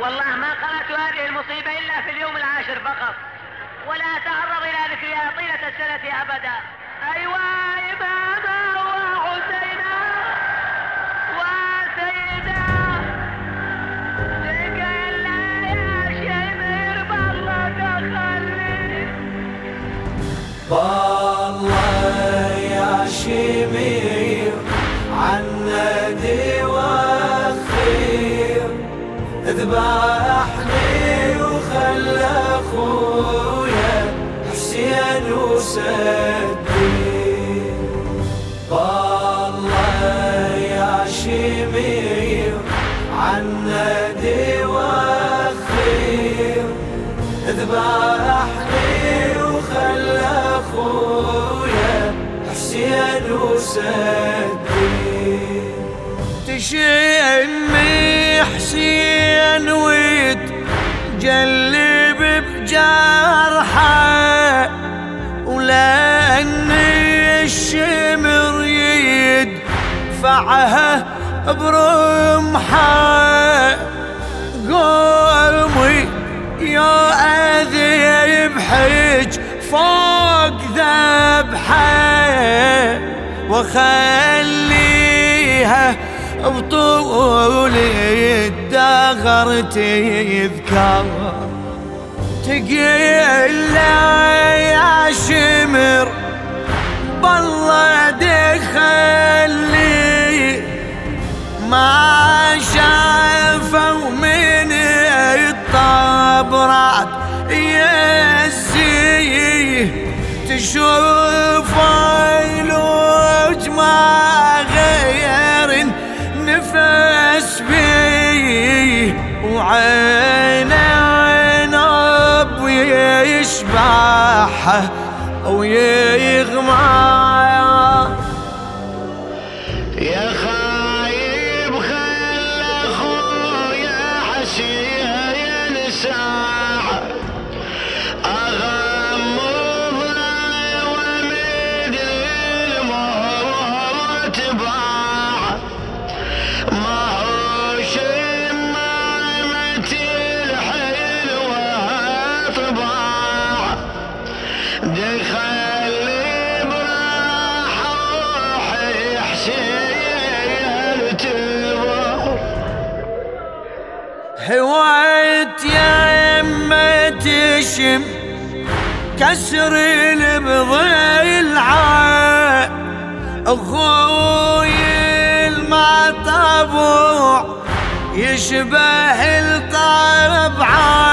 والله ما قرأت هذه المصيبة إلا في اليوم العاشر فقط. ولا أتعرض إلى ذكرها طيلة السنة أبدا. أيوة إماما ذبحني وخلى أخويا حسين وسدي والله يا شمير عندي وخير ذبحني وخلى أخويا حسين وسدي تشمي حسين وتجلب بجرحه. ولأن الشمر يدفعها برمحه. قومي يا أذيب حج فوق ذبحه. وخليها بطول الدهر تذكر. تقيل يا شمر بالله دخلي ما شافوا من الطبرات يزي تشوف بي وعين عين أبوي تشم كسر البضلعة أخوي المطبوع يشبه الطبعة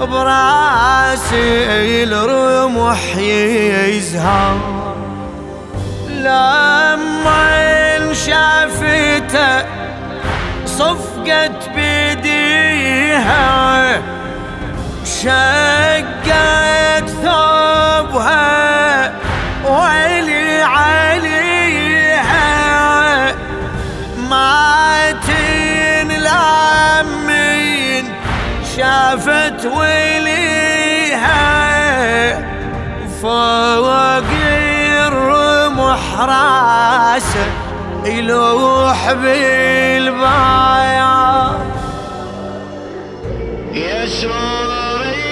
براسي الرمح يزهر. لما شافته صفقت بديها شقت ثوبها. شافت ويليها فوق الرمح راسه يلوح بالبايع. يا سوري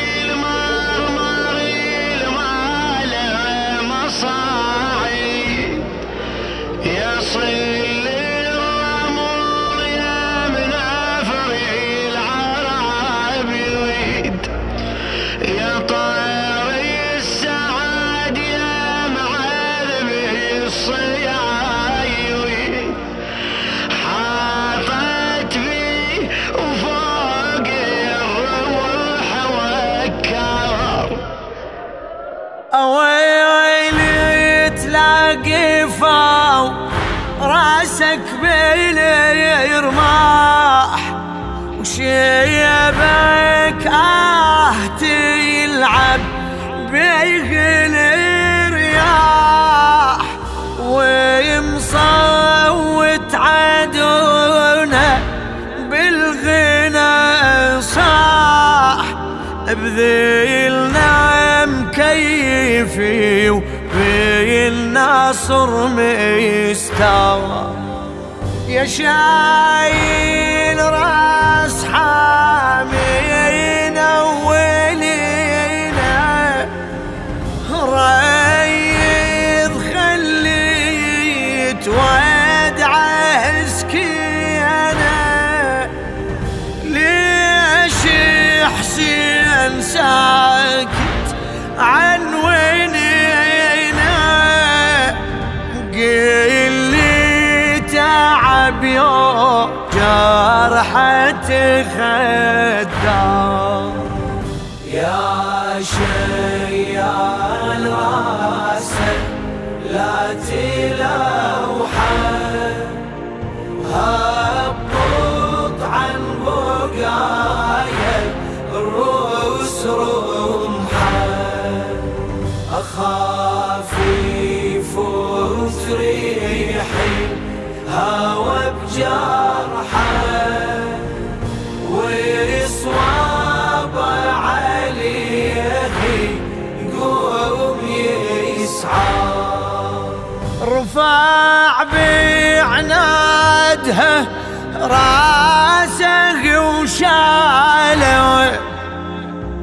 راسك بالرماح وشيبك آه تلعب بيغل الرياح ومصوت عدونه بالغنى صاح بذيلنا مكيفي وبيلنا صر مستوى. يا شايل راس حامين جرحة خدام يا شيال راسك لا تلوحه هبط عن بقايا الروس رمحة. أخاف يفوت ريحي هوى بجرحه رفع بعنادها راسه وشاله.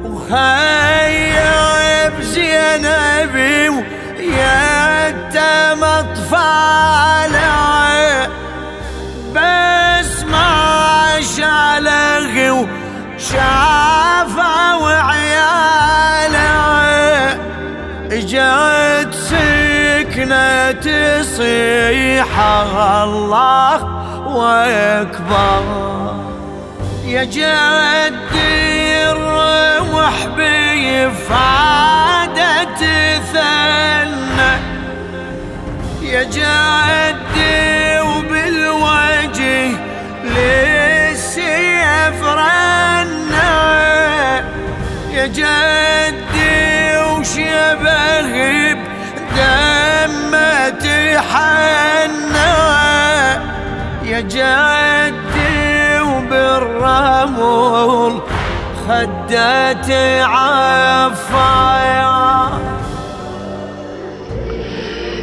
وخيب زينبي ويتم اطفاله بس ما شاله وشافه تصيح الله واكبر يا جدي الروح بفادة ثنى. يا جدي تحنى يا جدي وبالرمل خدته عفايا.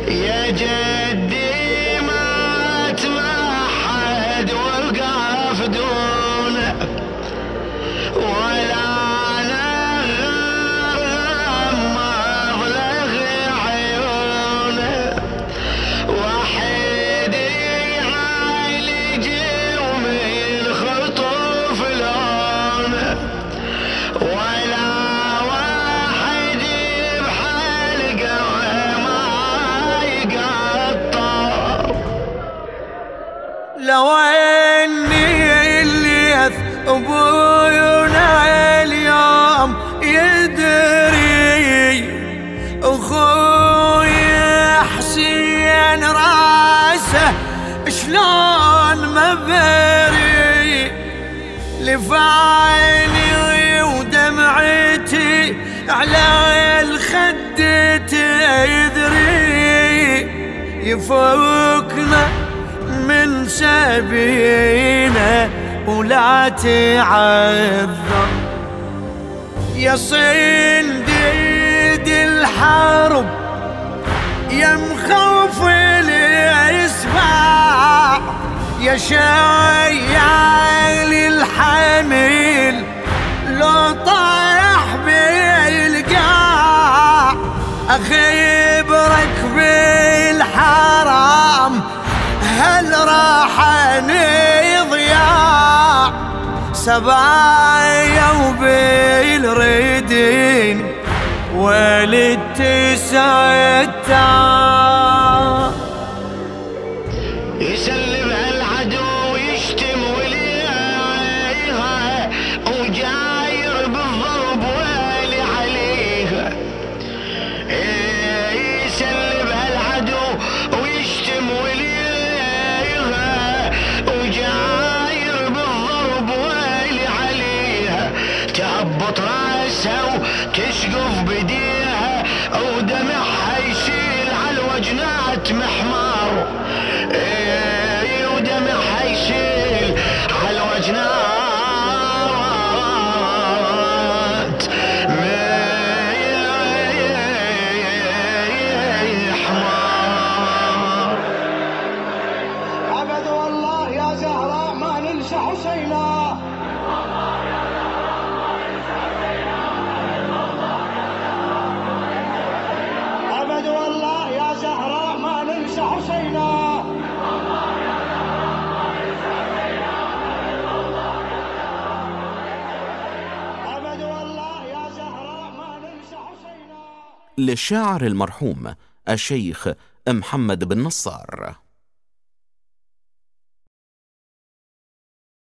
يا جدي ما توحد وقف دونه حسين راسه شلون مبري لفعلي ودمعتي على الخد تدري يفوكنا من سبينا ولا تعذر يا صنديد الحرب يا مخوف الاسباع يا شيال الحميل لو طايح بالقاع أخيبرك بالحرام هل راح نضياع سبايا وبالردين 家。حسينا. للشاعر المرحوم الشيخ محمد بن نصار.